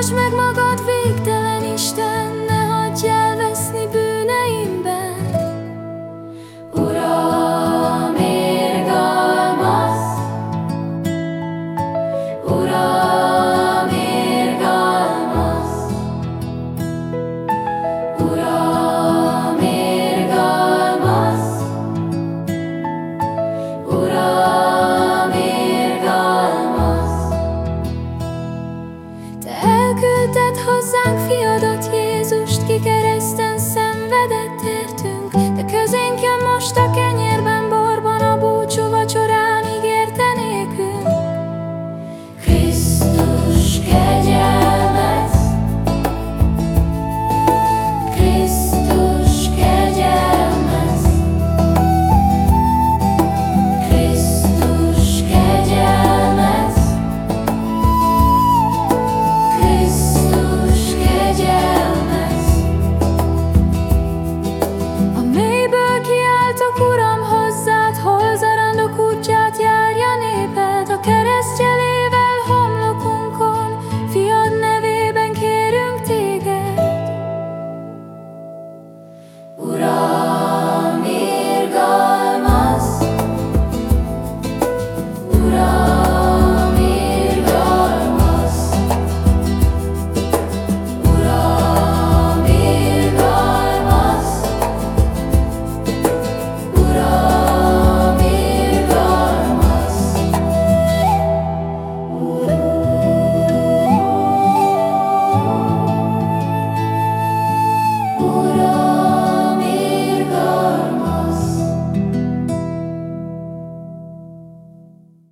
Mutasd meg magad végtelen because